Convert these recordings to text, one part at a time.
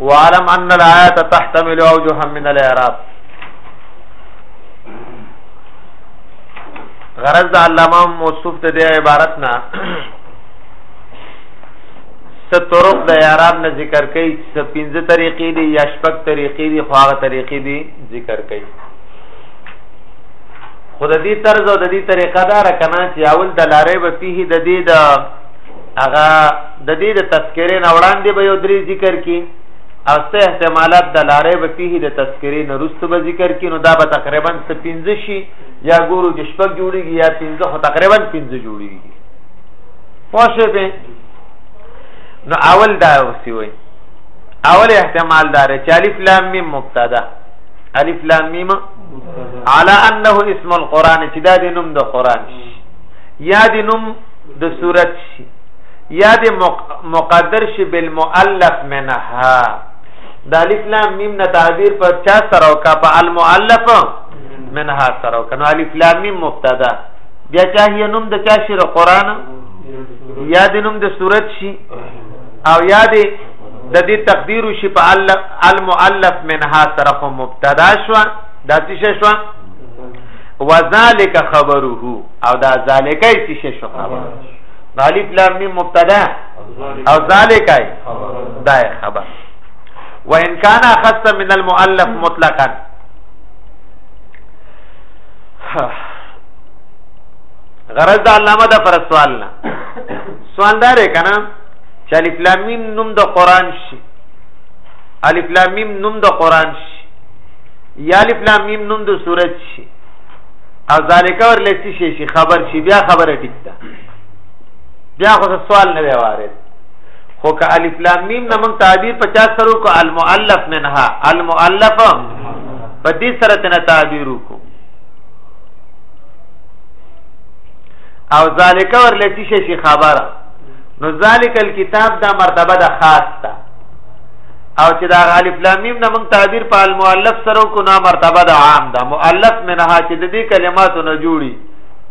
وعلم ان الآيات تحتمل اوجها من الاعراب غرض د علامه موصوف ته د عبارت نه څه طرق د اعراب نه ذکر کړي څه پنځه طریقې دي یا شپږ طریقې دي خو هغه طریقې دي ذکر کړي خود دې طرز او د دې طریقه دار کنا چې اول د لارې به فيه د دې د هغه د دې د تذکرې نه وړاندې به یو درې ذکر کړي او سه احتمالات د لارې به فيه د تذکرې نه رسته به ذکر کینو دا به تقریبا 15 شي یا ګورو چې شپږ جوړیږي یا 15 خو تقریبا 15 جوړیږي پوښې به نو اول دا وسی وای اول احتمال دار چې الف لام میم مبتدا الف لام میم على انه اسم القران چې دا د نوم د قران یا د نوم د صورت شي یا د مقدر شی بالمؤلف منها د الف لام میم نه تعبیر پر چا سره او کا په المؤلف منها سره او کنو الف لام میم مبتدا بیا چا هی نوم د چا شی قرآن یا د نوم د صورت شي او یا د د دې تقدیر شي په المؤلف منها سره خو مبتدا شو دا څه شو وذالک خبره او دا ذالک څه شو خبره الف لام میم مبتدا او ذالک ای دا خبر وان کان خص من المؤلف مطلقا غرض د علامه د پر سوال نه سوال دار کنه چې الف لام میم نوم د قران شي الف لام میم نوم د قران شي یا الف لام میم نوم د سورت شي او ذالک ور لسی شي خبر شي بیا خبره ټیک ده بیا خو سوال نه دی وارد خو که الف لام میم نه موږ تعبیر 50 سره کو المؤلف منها المؤلف په دې سره تنه تعبیر کو او ذالک ورلتی شي شي خبره نو ذالک الكتاب دا مرتبه ده خاص ده او چې دا الف لام میم نه موږ تعبیر په المؤلف سره کو نه مرتبه ده عام ده مؤلف منها چې د دې کلماتو نه جوړي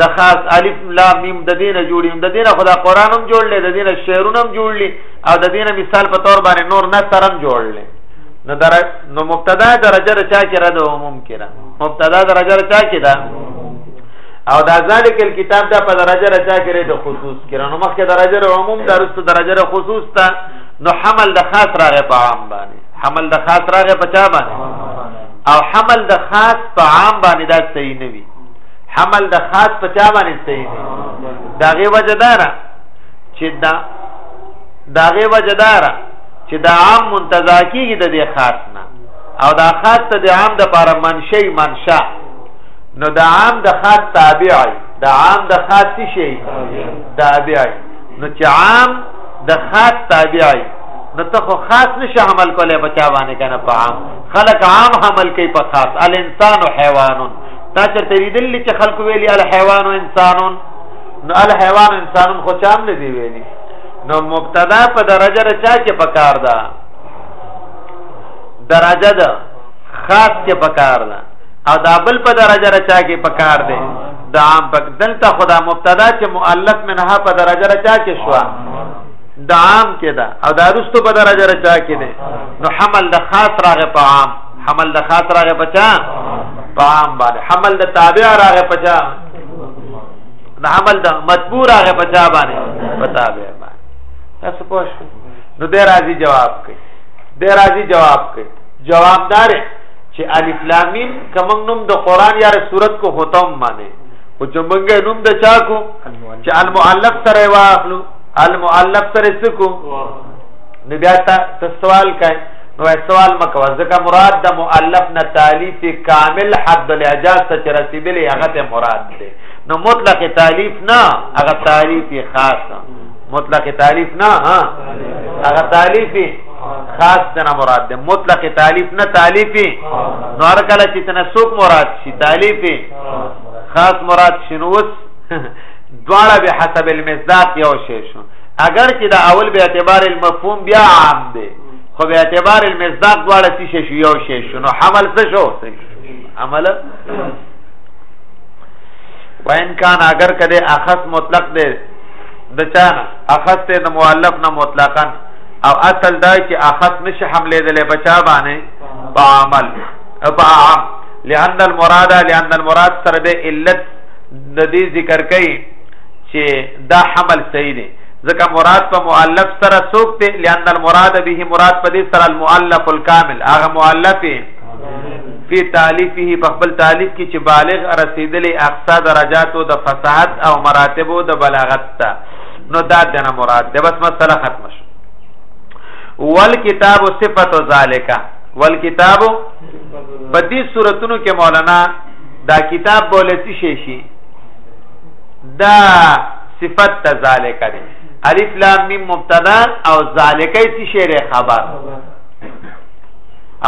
د خاص الف لام میم د دینه جوړیم د دینه خدا قران هم جوړ لې د دینه شعرونه هم جوړ لې او د دینه مثال په تور باندې نور نه ترم جوړ لې نو در نو مبتدا درجه چا کې را ده ممکنه مبتدا درجه چا کې ده او دا ذالک الكتاب دا په درجه را چا کې ده خصوص کې نو مخکې درجه عموم درسته درجه خصوص ته نو حمل د خاص راغې په عام باندې حمل د خاص راغې په چا باندې او حمل د خاص په عام باندې دا صحیح نه وي حمل د خاص په چا باندې صحیح دی داغه وجدارا چې دا داغه وجدارا چې دا عام منتزع کیږي د دې خاص نه او دا خاص ته د عام د پاره منشي منشا نو دا عام د خاص تابعي دا عام د خاص شي تابعي نو چې عام د خاص تابعي نو ته خو خاص نشه عمل کولای په چا باندې کنه په عام خلق عام عمل کوي په خاص الانسان حیوانون تا چرته لیدل چې خلق ویلي الحيوان انسانون نو الحيوان انسانون خو چام نه دی ویلي نو مبتدا په درجه رچا کې پکار ده درجه ده خاص کې پکار ده او دا بل په درجه رچا کې پکار ده دا عام پک دلته خدا مبتدا چې مؤلف منها په درجه رچا کې شو دا عام کې ده او دا رستو په درجه رچا کې ده نو حمل د خاص راغه په عام حمل د خاص راغې پچا په عام باندې حمل د تابع راغې پچا د حمل د مطبوع راغې پچا باندې په تابع باندې تاسو پوښ نو د راضي جواب کوي د راضي جواب کوي جوابدار چې الف لام میم کوم نوم د قران یا سورت کو ختم باندې او چې موږ نوم د چا کو چې المؤلف سره واخلو المؤلف سره سکو نو بیا تاسو سوال کوي نو استوال مکو ځکه مراد د مؤلف نه تالیف کامل حد الاعجاز ته رسیدلی هغه ته مراد دی نو مطلق تالیف نه هغه تالیف خاص مطلق تالیف نه هغه تالیف خاص نه مراد دی مطلق تالیف نه تالیف نو هر کله چې تنسوک مراد شي تالیف خاص مراد شنوس دواړه به حسب المصداق یو شی شو اگر چې دا اول به اعتبار المفهوم بیا عام دی خو به اعتبار المصداق دواړه څه شي یو شي شنو حمل څه شو عمل وان کان اگر کده اخص مطلق ده د چانه اخص ته د مؤلف نه مطلقاً او اصل دا چې اخص نشه حمله دلې بچا باندې په عمل په عام لئن المراد لئن المراد سره به علت د دې ذکر کوي چې دا حمل صحیح دی ځکه مراد په مؤلف سره څوک دی لئن المراد به مراد په دې سره المؤلف الكامل هغه مؤلف فی تالیفه په خپل تالیف کې چې بالغ رسیدلې اقصا درجاتو د فصاحت او مراتبو د بلاغت ته نو دا دنه مراد ده بس مسله ختم شو والکتاب صفت ذالک والکتاب په دې صورتونو کې مولانا دا کتاب بوله څه شي شي دا صفت ته ذالک دی الف لام میم مبتدا او ذالک سی شعر خبر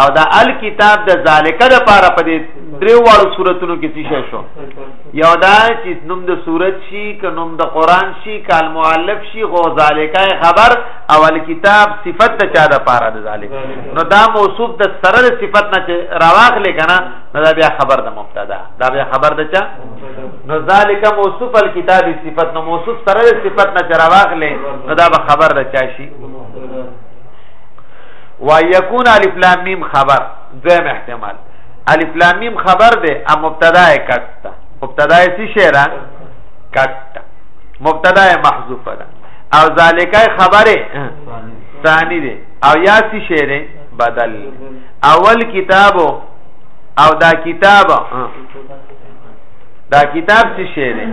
او دا الکتاب د ذالک د پاره په دې دریو واړو صورتونو کې څه شو یو دا چې نوم د صورت شي ک نوم د قران شي کال مؤلف شي غو ذالک خبر او الکتاب صفت د چا د پاره د ذالک نو دا موصوف د سره صفت نه راواخلې کنه نو دا بیا خبر د مبتدا دا بیا خبر د چا نو ذالک موصوف الكتاب صفت نو موصوف سره صفت نه چرواغله نو دا به خبر د چا شي و یکون الف لام میم خبر دویم احتمال الف لام میم خبر ده ا مبتدا کټه مبتدا سی شعرا کټه مبتدا محذوفه ده او ذالک خبره ثانی ده او یا سی شعر بدل اول کتابو او دا کتاب دا کتاب څه شی دی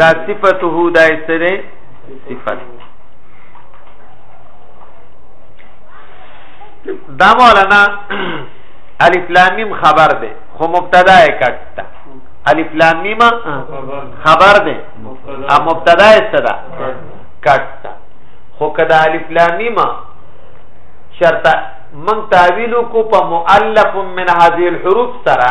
دا صفته دا سره صفت دا مولانا الف لام میم خبر ده خو مبتدا یې کټه الف لام میم خبر ده ا مبتدا یې صدا کټه خو کدا الف لام میم شرط من تعویل کو په مؤلف من هذه الحروف سره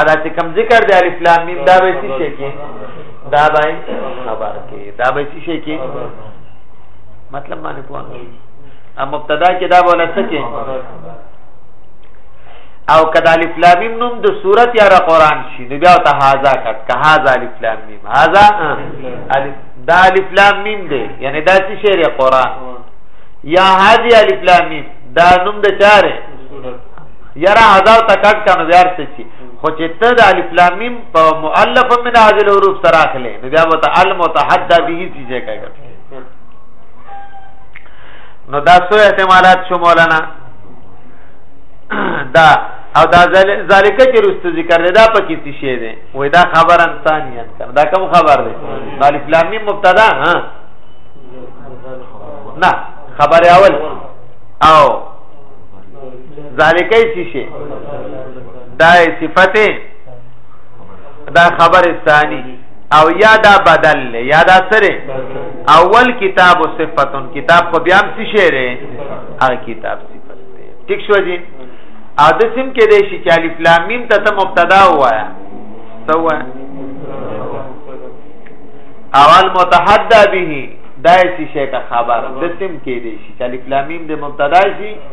ادا چې کم ذکر دی الف لام میم دا به څه شي کې دا به خبر کې دا به څه شي کې مطلب باندې پوهه ا مبتدا کې دا بوله څه کې او کدا الف لام میم نوم د صورت یا قرآن شي نو بیا ته هاذا کټ که هاذا الف لام میم هاذا الف دا الف لام میم دی یعنی دا څه شی دی قرآن یا هاذی الف لام میم دا نوم د چاره یاره هزار ته کټ کنو بیا څه شي خو چې ته د الف لام میم په مؤلف من هذه الحروف سره اخلې نو بیا وته المتحدى به شي چې کوي نو دا څو احتمالات شو مولانا دا او دا ذالک چې رستو ذکر دا پکې څه شی دی وې دا خبر انسانیت کړه دا کوم خبر دی الف لام میم مبتدا ها نه خبر اول او ذالکه سی شي دا صفته دا خبر ثانی او یا دا بدل له یا دا سره اول کتاب او صفاتون کتاب خو بیا هم څه شعره هغه کتاب صفات دی ٹھیک شو جی او د سیم کې دی چې الف لام میم ته ته مبتدا وایا سوا اول متحدى به دا څه شي کا خبر د سیم کې دی چې الف لام میم د مبتدا شي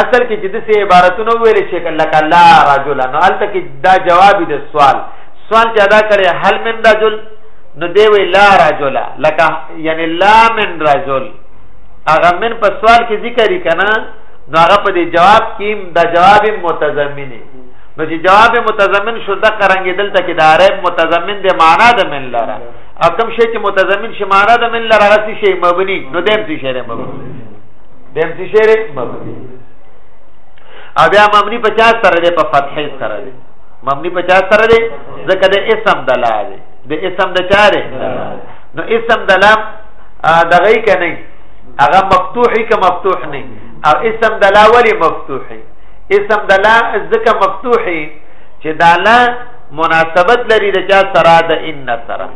اصل کې چې د سه عبارتونو ویل شي کله کلا رجل نو الته کې دا جواب دی سوال سوال چې ادا کړي هل من رجل نو دی وی لا رجل لکه یعنی لا من رجل هغه من په سوال کې ذکر کنا نو هغه په دې جواب کې دا جواب متضمن نو چې جواب متضمن شو د قرانګې دلته کې د عرب متضمن د معنا د من لره او کوم شی چې متضمن شي معنا د من لره هغه شی مبني نو دیم شي مبني بیم څه شعر مبني او بیا مبني 50 سره دی په فتحې سره دی مبني 50 سره دی ځکه د اسم د لا دی د اسم د چاره نو اسم د لام دغه کنه هغه مفتوحي که مفتوح نه او اسم د لا ولی مفتوحي اسم د لا ځکه مفتوحي چې دا لا مناسبت لري د چا سره د ان سره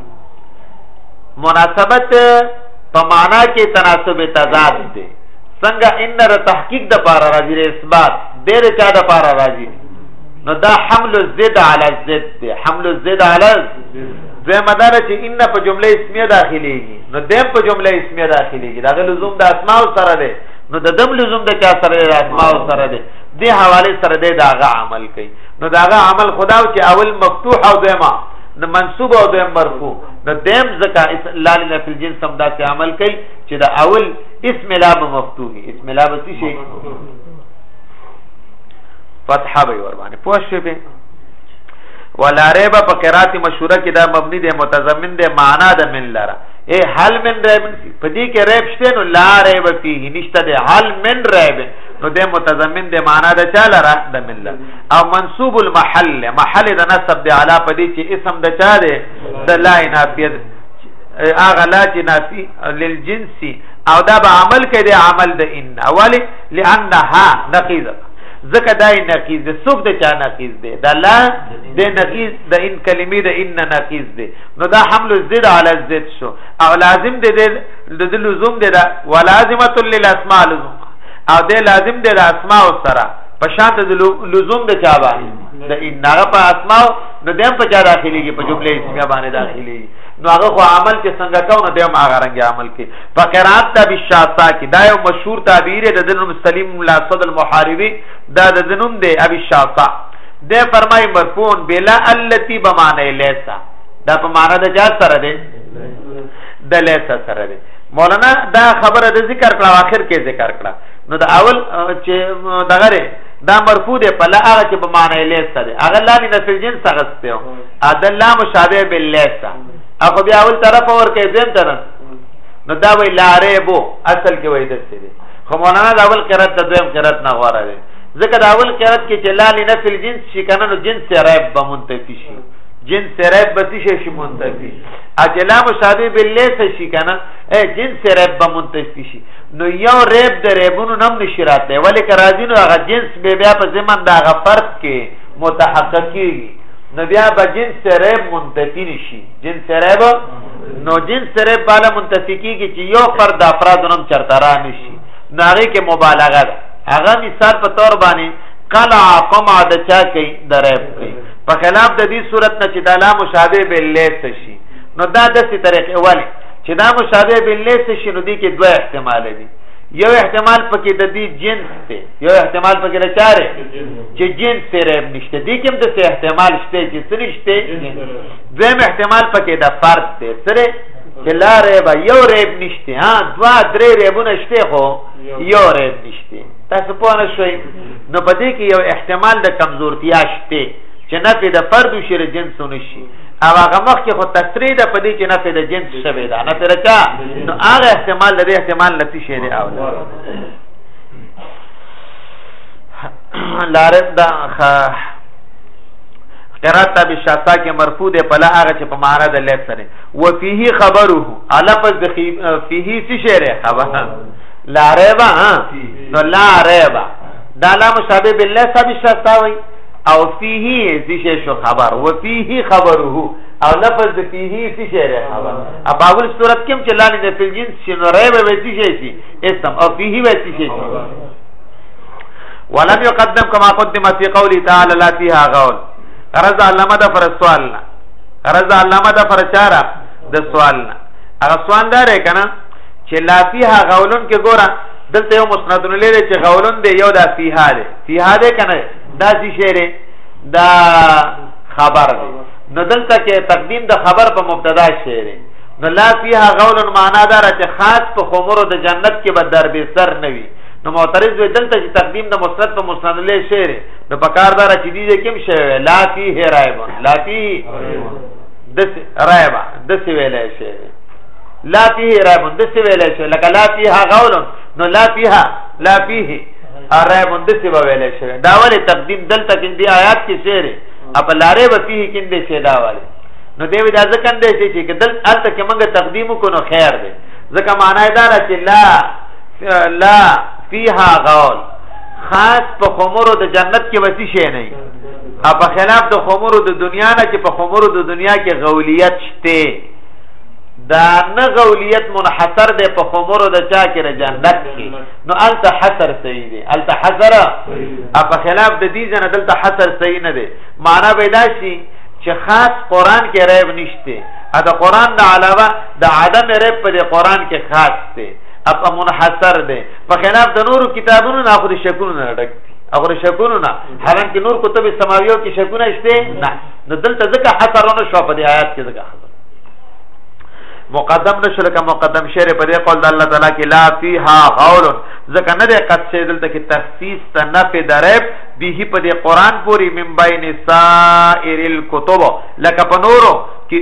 مناسبت په معنا کې تناسب تضاد دی څنګه ان را تحقیق د پاره راځي ر اثبات ډېر چا د پاره راځي نو دا حمل الزد علی الزد دی حمل الزد علی زه مدار چې ان په جمله اسمیه داخليږي نو دیم په جمله اسمیه داخليږي دا غل لزوم د اسماء سره دی نو د دم لزوم د چا سره دی اسماء سره دی دی حواله سره دی داغه عمل کوي نو داغه عمل خداو چې اول مفتوح او دیمه منصوب او دیم مرفوع نو دیم ځکه لا لنا فی الجنس هم داسې عمل کوي چې دا اول اسم لا به مفتوحي اسم لا به څه شي فتحه به ور باندې پوه شئ به ولا ریب په قرات مشهوره کې دا مبني دی متضمن دی معنا د من لره اے حل من ریب په دې کې ریب شته نو لا ریب فيه نشته دی حل من ریب نو د متضمن د معنا د چاله را د ملت او منصوب المحل محل د نسب د علا په دې چې اسم د چا دی د لا نافیه هغه لا چې نافی للجنس او دا به عمل کې د عمل د ان اولی لانها نقیض ځکه دا نقیض د څوک د چا نقیض دی دا لا د نقیض د ان کلمې د ان نقیض دی نو دا حمل الزد علی الزد شو او لازم دی د لزوم دی دا ولازمه للاسماء لزوم او د لازم دی د اسماء سره په شان د لزوم د چا باندې د ان هغه په اسماء نو دیم په چا داخليږي په جمله اسمیه باندې داخلي نو هغه خو عمل چې څنګه کاو نو دیم هغه رنګ عمل کې په قرات ته بشاسا کې دا یو مشهور تعبیر د دنم سلیم لا صد المحاربي دا د دنم دی ابي شاسا د فرمای مرفوع بلا التی بمانه لیسا دا په معنا د جاز سره دی د لیسا سره دی مولانا دا خبره د ذکر کړه اخر کې ذکر کړه نو د اول چې دغه دا مرفوع دی په لا هغه چې په معنی لیس ته دی هغه لا من فی الجنس غسته او ادا لا مشابه باللیس ته اخو بیا اول طرف ور کې دیم ته نو دا وی لا ریبو اصل کې وای دسته دی خو مولانا دا اول قرات د دویم قرات نه غواره دی ځکه دا اول قرات کې چې لا لنه فی الجنس شي کنه نو جنس ریب به منتفی شي جنس ریب به شي شي منتفی اجلا مشابه باللیس شي کنه جنس ریب به منتفی شي نو یو ریب د ریبونو نم نشی راتلی ولی که راځي نو هغه جنس به بیا په زمن د هغه فرد کې متحقق کیږي نو بیا به جنس ریب منتفی نشي جنس ریب نو جنس ریب بالا منتفی کیږي چې یو فرد د افراد نم چرته را نشي نو هغه کې مبالغه ده هغه مثال په تور باندې قلع قمع د چا کوي د ریب کوي په خلاف د دې صورت نه چې د لا مشابه به لیت شي نو دا د څه طریقې ولی چې دا مشابه باللیس شي نو دې کې دوه احتمال دي یو احتمال پکې د دې جنس دی یو احتمال پکې د چاره چې جنس ته رب نشته دې کوم د څه احتمال شته چې څه نشته دویم احتمال پکې د فرد دی سره چې لا رب یو رب نشته ها دوا درې ربونه شته خو یو رب نشته تاسو په نه شوي نو پدې کې یو احتمال د کمزورتیا شته چې نه په د فرد شر جنس نشي او هغه مخ کې خو تصریح ده په دې چې نه په د جنس شوی ده نه پر چا نو هغه احتمال لري احتمال لتی شي دی او لارب دا قرات تابع شاتا کې مرفوع ده په لاره چې په معنا د لیف سره و فيه خبره الفظ د فيه څه شعر خبر لا ريبا نو لا ريبا دا لا مشابه بالله تابع شاتا وایي او فيه سشه شو خبر و فيه خبره او لفظ د فيه سشه ره خبر ا په اول صورت کې چې لاندې د فل جنس شنو ری به وتی شي شي اسم او فيه وتی شي شي ولم يقدم كما قدم في قوله تعالى لا فيها غول رضا علامه د فر سوال رضا علامه د فر چاره د سوال هغه سوال دار کنه چې لا فيها غولن کې ګوره دلته یو مسند نه لري چې غولن دی یو د فيها دی فيها دی کنه دا څه شی دی دا خبر دی نو دلته کې تقدیم د خبر په مبتدا شی دی نو لا فيها غول معنا دار چې خاص په خمرو د جنت کې به در به سر نه وي نو معترض وي دلته چې تقدیم د مسند په مسند له شعر نو په کار دار چې دي کوم شعر لا فيه رائب لا فيه دس رائب دس ویلې شعر لا فيه رائب دس ویلې شعر لکه لا فيها غول نو لا فيها لا فيه اره مند سی به ویل شي دا ولې تقدیم دلته کې دی آیات کې شعر اپ لارې به فيه کې دی شي دا ولې نو دی دا ځکه اندې شي چې دل الته کې موږ تقدیم کو نو خیر دی ځکه معنی دا را چې لا لا فيها غول خاص په خمرو د جنت کې وتی شي نه ا په خلاف د خمرو د دنیا نه چې په خمرو د دنیا کې غولیت شته دا نه غولیت منحصر دی په خمرو د چا کې د جنت کې نو الته حصر صحیح دی الته حصر په خلاف د دې ځنه دلته حصر صحیح نه دی معنا به دا شي چې خاص قران کې ریب نشته ا د قران نه علاوه د عدم ریب په قران کې خاص دی اپ منحصر دی په خلاف د نورو کتابونو نه اخر شکونه نه ډک دي اخر شکونه نه حالانکه نور کتب سماویو کې شکونه شته نه نو دلته ځکه حصرونه شو په دې آیات کې ځکه حصر مقدم نشو لکه مقدم شعر په دې قول د الله تعالی کې لا فیها غول ځکه نه د قد شی دلته کې تخصیص ته نه په درب به په دې قران پوری من بین سائر الكتب لکه په نورو کې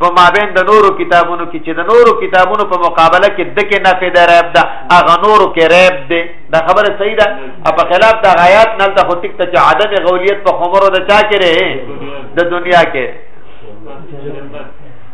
په مابین د نورو کتابونو کې چې د نورو کتابونو په مقابله کې دکې نه په درب ده اغه نورو کې رب ده دا خبره صحیح ده او په خلاف د غیات نه ته هوتک ته چې عدم غولیت په خمرو د چا کې د دنیا کې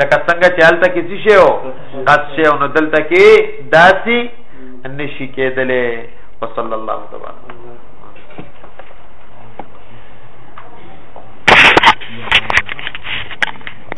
لکه څنګه چې هلته کې څه شی او قص شی او نو دلته کې داسي نشي کېدلې وصلی الله تبارک